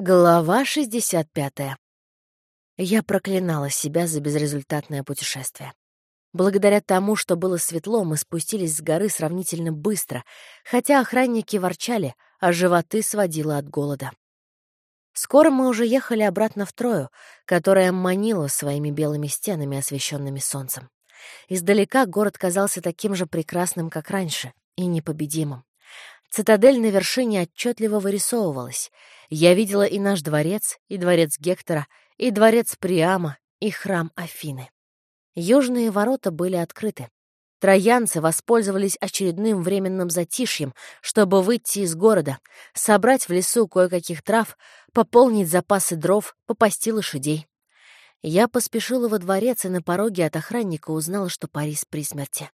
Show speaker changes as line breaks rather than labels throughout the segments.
Глава 65. Я проклинала себя за безрезультатное путешествие. Благодаря тому, что было светло, мы спустились с горы сравнительно быстро, хотя охранники ворчали, а животы сводило от голода. Скоро мы уже ехали обратно в Трою, которая манила своими белыми стенами, освещенными солнцем. Издалека город казался таким же прекрасным, как раньше, и непобедимым. Цитадель на вершине отчетливо вырисовывалась. Я видела и наш дворец, и дворец Гектора, и дворец Приама, и храм Афины. Южные ворота были открыты. Троянцы воспользовались очередным временным затишьем, чтобы выйти из города, собрать в лесу кое-каких трав, пополнить запасы дров, попасти лошадей. Я поспешила во дворец и на пороге от охранника узнала, что Парис при смерти.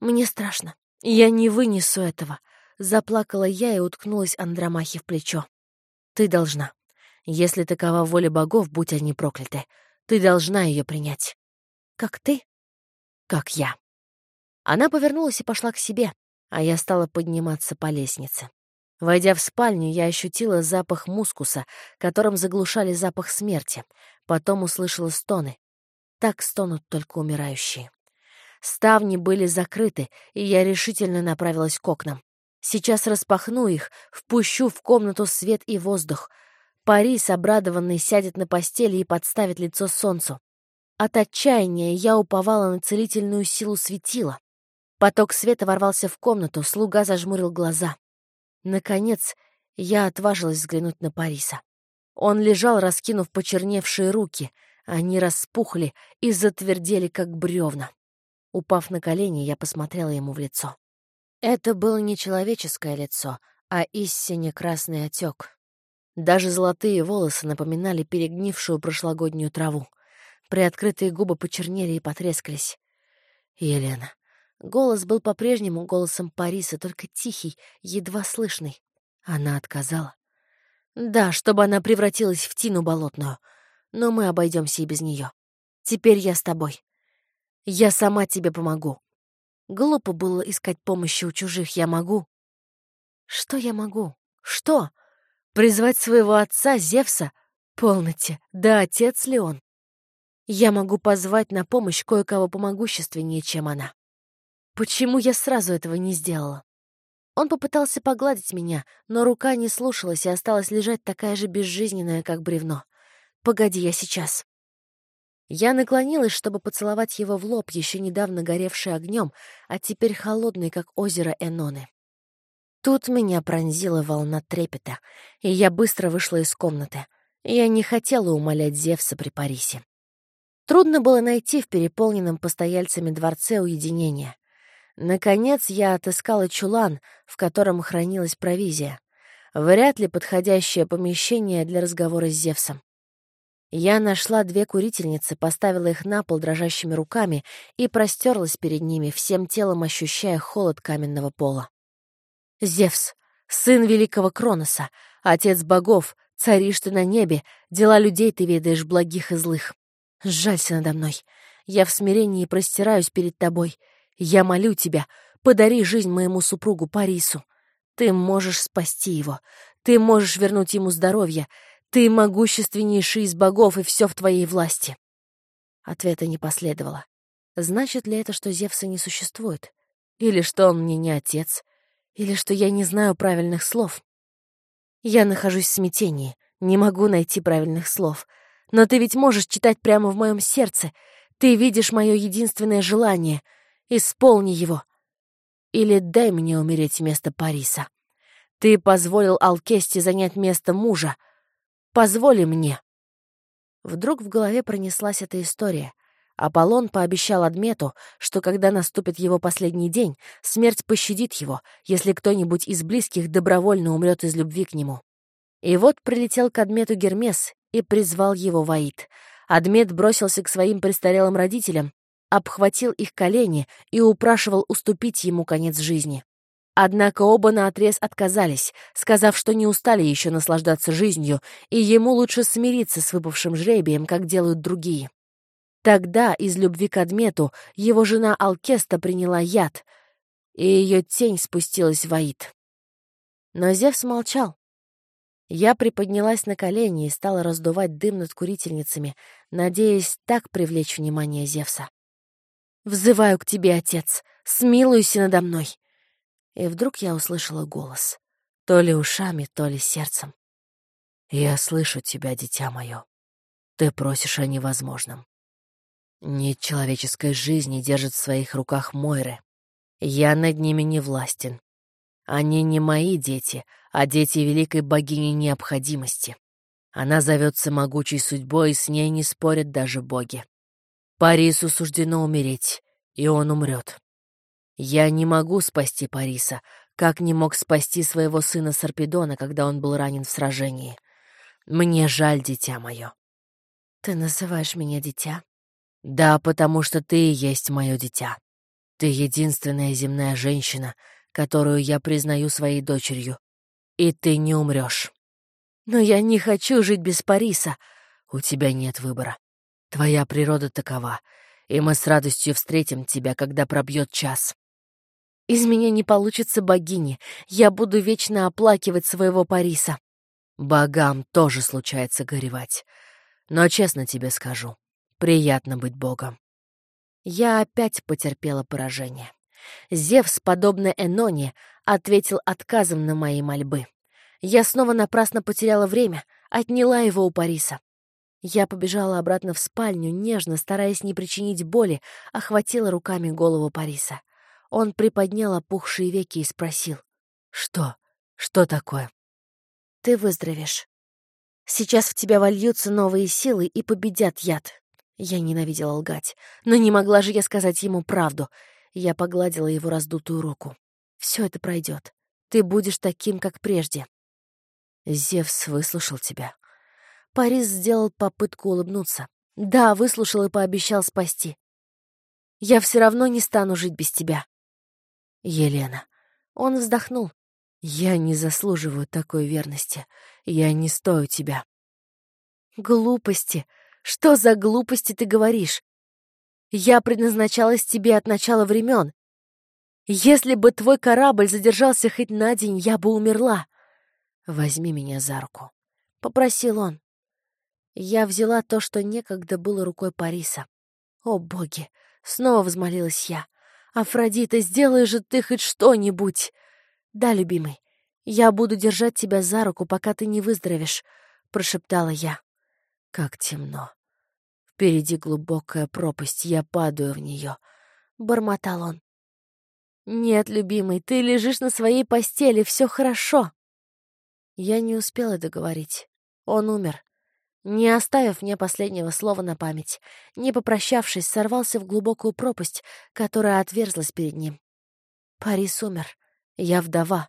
«Мне страшно. Я не вынесу этого», Заплакала я и уткнулась Андромахе в плечо. «Ты должна. Если такова воля богов, будь они прокляты. Ты должна ее принять. Как ты? Как я». Она повернулась и пошла к себе, а я стала подниматься по лестнице. Войдя в спальню, я ощутила запах мускуса, которым заглушали запах смерти. Потом услышала стоны. Так стонут только умирающие. Ставни были закрыты, и я решительно направилась к окнам. Сейчас распахну их, впущу в комнату свет и воздух. Парис, обрадованный, сядет на постели и подставит лицо солнцу. От отчаяния я уповала на целительную силу светила. Поток света ворвался в комнату, слуга зажмурил глаза. Наконец, я отважилась взглянуть на Париса. Он лежал, раскинув почерневшие руки. Они распухли и затвердели, как бревна. Упав на колени, я посмотрела ему в лицо. Это было не человеческое лицо, а истинно красный отек. Даже золотые волосы напоминали перегнившую прошлогоднюю траву. Приоткрытые губы почернели и потрескались. Елена. Голос был по-прежнему голосом Париса, только тихий, едва слышный. Она отказала. Да, чтобы она превратилась в тину болотную. Но мы обойдемся и без нее. Теперь я с тобой. Я сама тебе помогу. Глупо было искать помощи у чужих. Я могу. Что я могу? Что? Призвать своего отца, Зевса? Полноте. Да отец ли он? Я могу позвать на помощь кое-кого помогущественнее, чем она. Почему я сразу этого не сделала? Он попытался погладить меня, но рука не слушалась и осталась лежать такая же безжизненная, как бревно. «Погоди, я сейчас». Я наклонилась, чтобы поцеловать его в лоб, еще недавно горевший огнем, а теперь холодный, как озеро Эноны. Тут меня пронзила волна трепета, и я быстро вышла из комнаты. Я не хотела умолять Зевса при Парисе. Трудно было найти в переполненном постояльцами дворце уединение. Наконец я отыскала чулан, в котором хранилась провизия. Вряд ли подходящее помещение для разговора с Зевсом. Я нашла две курительницы, поставила их на пол дрожащими руками и простерлась перед ними, всем телом ощущая холод каменного пола. Зевс, сын великого Кроноса, отец богов, царишь ты на небе, дела людей ты ведаешь благих и злых. Сжалься надо мной. Я в смирении простираюсь перед тобой. Я молю тебя, подари жизнь моему супругу Парису. Ты можешь спасти его. Ты можешь вернуть ему здоровье. Ты могущественнейший из богов, и все в твоей власти. Ответа не последовало. Значит ли это, что Зевса не существует? Или что он мне не отец? Или что я не знаю правильных слов? Я нахожусь в смятении, не могу найти правильных слов. Но ты ведь можешь читать прямо в моем сердце. Ты видишь мое единственное желание. Исполни его. Или дай мне умереть вместо Париса. Ты позволил Алкесте занять место мужа — Позволи мне». Вдруг в голове пронеслась эта история. Аполлон пообещал Адмету, что когда наступит его последний день, смерть пощадит его, если кто-нибудь из близких добровольно умрет из любви к нему. И вот прилетел к Адмету Гермес и призвал его Ваид. Адмет бросился к своим престарелым родителям, обхватил их колени и упрашивал уступить ему конец жизни. Однако оба наотрез отказались, сказав, что не устали еще наслаждаться жизнью, и ему лучше смириться с выпавшим жребием, как делают другие. Тогда из любви к Адмету его жена Алкеста приняла яд, и ее тень спустилась в Аид. Но Зевс молчал. Я приподнялась на колени и стала раздувать дым над курительницами, надеясь так привлечь внимание Зевса. «Взываю к тебе, отец! Смилуйся надо мной!» И вдруг я услышала голос. То ли ушами, то ли сердцем. «Я слышу тебя, дитя мое. Ты просишь о невозможном. Нет человеческой жизни держит в своих руках Мойры. Я над ними не властен. Они не мои дети, а дети великой богини необходимости. Она зовется могучей судьбой, и с ней не спорят даже боги. Парису суждено умереть, и он умрет. Я не могу спасти Париса, как не мог спасти своего сына Сарпедона, когда он был ранен в сражении. Мне жаль, дитя мое. Ты называешь меня дитя? Да, потому что ты и есть мое дитя. Ты единственная земная женщина, которую я признаю своей дочерью. И ты не умрешь. Но я не хочу жить без Париса. У тебя нет выбора. Твоя природа такова, и мы с радостью встретим тебя, когда пробьет час. Из меня не получится богини. Я буду вечно оплакивать своего Париса. Богам тоже случается горевать. Но честно тебе скажу, приятно быть богом. Я опять потерпела поражение. Зевс, подобно Эноне, ответил отказом на мои мольбы. Я снова напрасно потеряла время, отняла его у Париса. Я побежала обратно в спальню, нежно, стараясь не причинить боли, охватила руками голову Париса. Он приподнял опухшие веки и спросил. «Что? Что такое?» «Ты выздоровеешь. Сейчас в тебя вольются новые силы и победят яд». Я ненавидела лгать, но не могла же я сказать ему правду. Я погладила его раздутую руку. «Все это пройдет. Ты будешь таким, как прежде». Зевс выслушал тебя. Парис сделал попытку улыбнуться. Да, выслушал и пообещал спасти. Я все равно не стану жить без тебя. Елена. Он вздохнул. Я не заслуживаю такой верности. Я не стою тебя. Глупости. Что за глупости ты говоришь? Я предназначалась тебе от начала времен. Если бы твой корабль задержался хоть на день, я бы умерла. Возьми меня за руку. Попросил он. Я взяла то, что некогда было рукой Париса. О, боги! Снова взмолилась я. «Афродита, сделай же ты хоть что-нибудь!» «Да, любимый, я буду держать тебя за руку, пока ты не выздоровеешь», — прошептала я. «Как темно. Впереди глубокая пропасть, я падаю в нее», — бормотал он. «Нет, любимый, ты лежишь на своей постели, все хорошо». Я не успела договорить. Он умер не оставив мне последнего слова на память, не попрощавшись, сорвался в глубокую пропасть, которая отверзлась перед ним. Парис умер. Я вдова.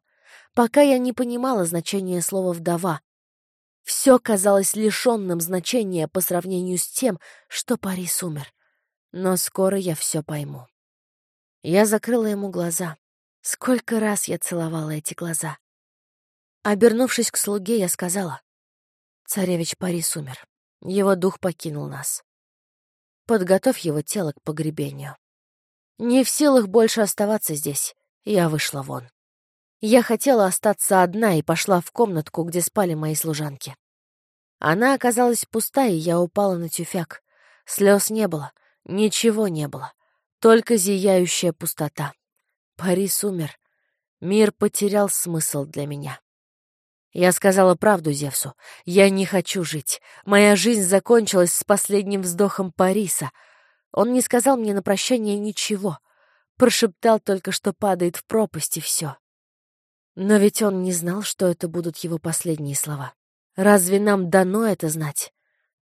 Пока я не понимала значения слова «вдова». Все казалось лишенным значения по сравнению с тем, что Парис умер. Но скоро я все пойму. Я закрыла ему глаза. Сколько раз я целовала эти глаза. Обернувшись к слуге, я сказала, Царевич Парис умер. Его дух покинул нас. Подготовь его тело к погребению. Не в силах больше оставаться здесь, я вышла вон. Я хотела остаться одна и пошла в комнатку, где спали мои служанки. Она оказалась пуста, и я упала на тюфяк. Слез не было, ничего не было, только зияющая пустота. Парис умер. Мир потерял смысл для меня. Я сказала правду Зевсу. Я не хочу жить. Моя жизнь закончилась с последним вздохом Париса. Он не сказал мне на прощание ничего. Прошептал только, что падает в пропасть, и все. Но ведь он не знал, что это будут его последние слова. Разве нам дано это знать?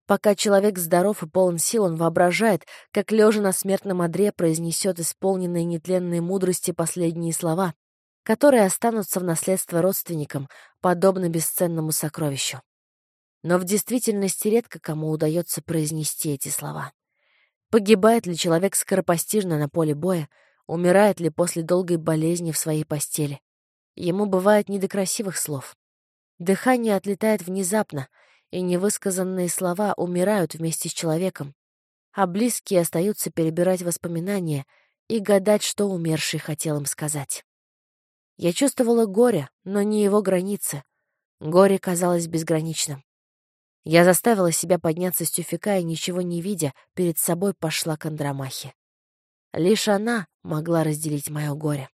Пока человек здоров и полон сил, он воображает, как, лежа на смертном одре, произнесет исполненные нетленной мудрости последние слова, которые останутся в наследство родственникам, подобно бесценному сокровищу. Но в действительности редко кому удается произнести эти слова. Погибает ли человек скоропостижно на поле боя, умирает ли после долгой болезни в своей постели. Ему бывает не до красивых слов. Дыхание отлетает внезапно, и невысказанные слова умирают вместе с человеком, а близкие остаются перебирать воспоминания и гадать, что умерший хотел им сказать. Я чувствовала горе, но не его границы. Горе казалось безграничным. Я заставила себя подняться с тюфика и, ничего не видя, перед собой пошла к Андромахе. Лишь она могла разделить мое горе.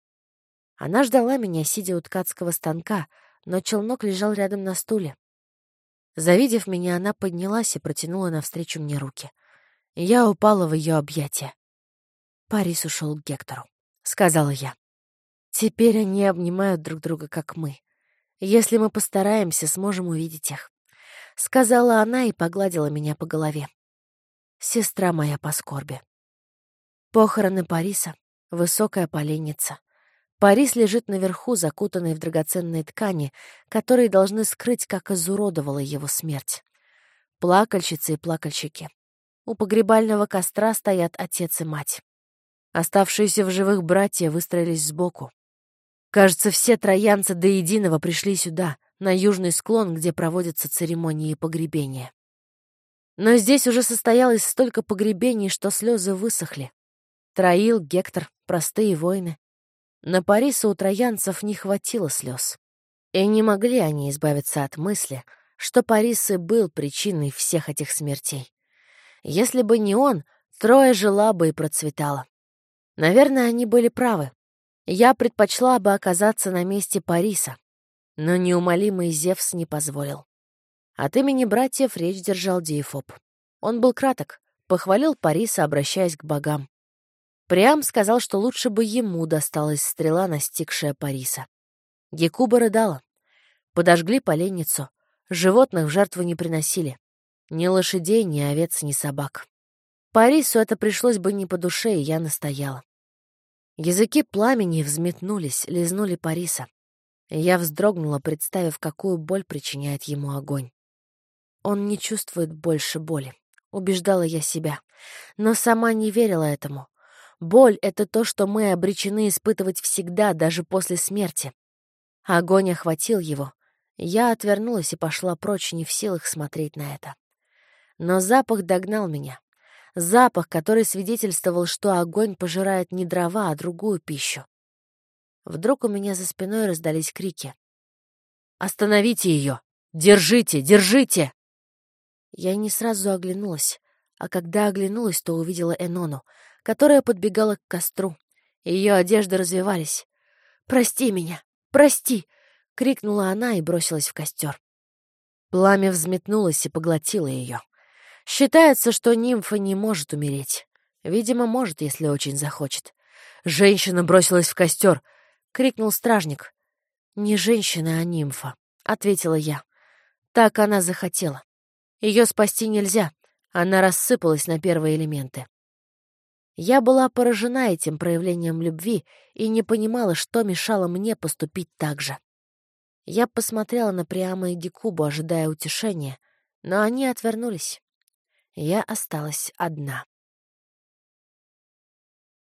Она ждала меня, сидя у ткацкого станка, но челнок лежал рядом на стуле. Завидев меня, она поднялась и протянула навстречу мне руки. Я упала в ее объятия. «Парис ушел к Гектору», — сказала я. «Теперь они обнимают друг друга, как мы. Если мы постараемся, сможем увидеть их», — сказала она и погладила меня по голове. «Сестра моя по скорби». Похороны Париса, высокая поленница. Парис лежит наверху, закутанный в драгоценные ткани, которые должны скрыть, как изуродовала его смерть. Плакальщицы и плакальщики. У погребального костра стоят отец и мать. Оставшиеся в живых братья выстроились сбоку. Кажется, все троянцы до единого пришли сюда, на южный склон, где проводятся церемонии погребения. Но здесь уже состоялось столько погребений, что слезы высохли. Троил, Гектор, простые воины. На Париса у троянцев не хватило слез. И не могли они избавиться от мысли, что Парис и был причиной всех этих смертей. Если бы не он, Троя жила бы и процветала. Наверное, они были правы. Я предпочла бы оказаться на месте Париса, но неумолимый Зевс не позволил. От имени братьев речь держал Диефоб. Он был краток, похвалил Париса, обращаясь к богам. Прям сказал, что лучше бы ему досталась стрела, настигшая Париса. Гекуба рыдала. Подожгли поленницу. Животных в жертву не приносили. Ни лошадей, ни овец, ни собак. Парису это пришлось бы не по душе, и я настояла. Языки пламени взметнулись, лизнули Париса. Я вздрогнула, представив, какую боль причиняет ему огонь. Он не чувствует больше боли, убеждала я себя, но сама не верила этому. Боль — это то, что мы обречены испытывать всегда, даже после смерти. Огонь охватил его. Я отвернулась и пошла прочь, не в силах смотреть на это. Но запах догнал меня. Запах, который свидетельствовал, что огонь пожирает не дрова, а другую пищу. Вдруг у меня за спиной раздались крики. «Остановите ее! Держите! Держите!» Я не сразу оглянулась, а когда оглянулась, то увидела Энону — которая подбегала к костру. Ее одежды развивались. «Прости меня! Прости!» — крикнула она и бросилась в костер. Пламя взметнулось и поглотило ее. Считается, что нимфа не может умереть. Видимо, может, если очень захочет. «Женщина бросилась в костер!» — крикнул стражник. «Не женщина, а нимфа», — ответила я. Так она захотела. Ее спасти нельзя. Она рассыпалась на первые элементы. Я была поражена этим проявлением любви и не понимала, что мешало мне поступить так же. Я посмотрела на Приама и Гекубу, ожидая утешения, но они отвернулись. Я осталась одна.